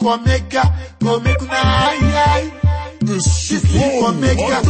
for mega, go make una aye aye. This is for mega,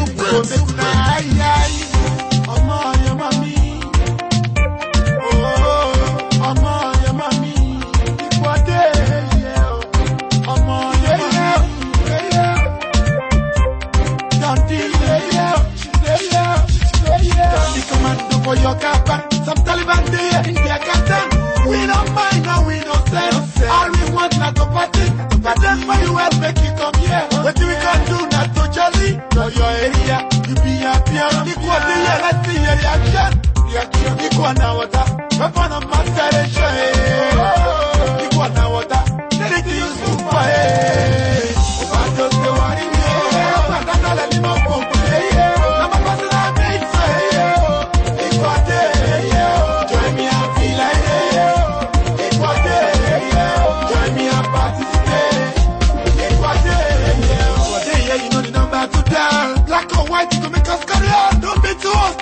Some Taliban dey here in their cartel. We don't mind and we no send. All we want na to party. But then for you make you come here. Wetin we can do na to jolly. For your area, you be happy and equal dey here. Let's see your reaction. Reaction equal na water. Weapon of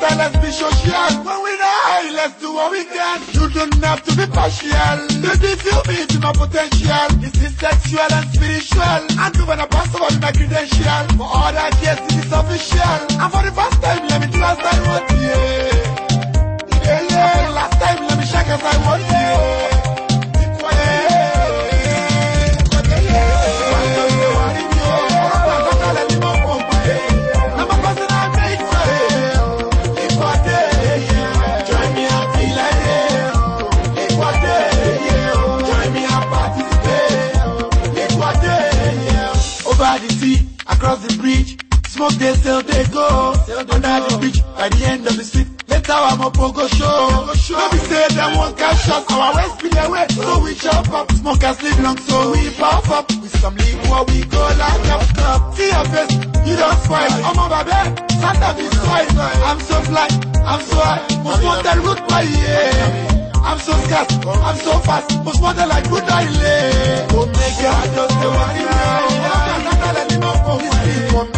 let's be social. When we die, let's do what we can. You don't have to be partial. Baby, feel me to my potential. This is sexual and spiritual. And do when I pass over my credential. For all that, yes, it is official. And for the first time, let me do last time, Across the bridge, smoke they sail they go. Under the bridge, by the end of the street, later I'm a pogo show. No be say them won't catch us, our waist be away, so we chop up. Smokers live long, so we puff up. With some liquor, we go like up cup. See your face, you don't spoil. I'm over there, Santa be soil. I'm so fly, I'm so high, most wanted root by yeah. I'm so scarce, I'm so fast, most wanted like good I lay. Omega, I just the worry now. This for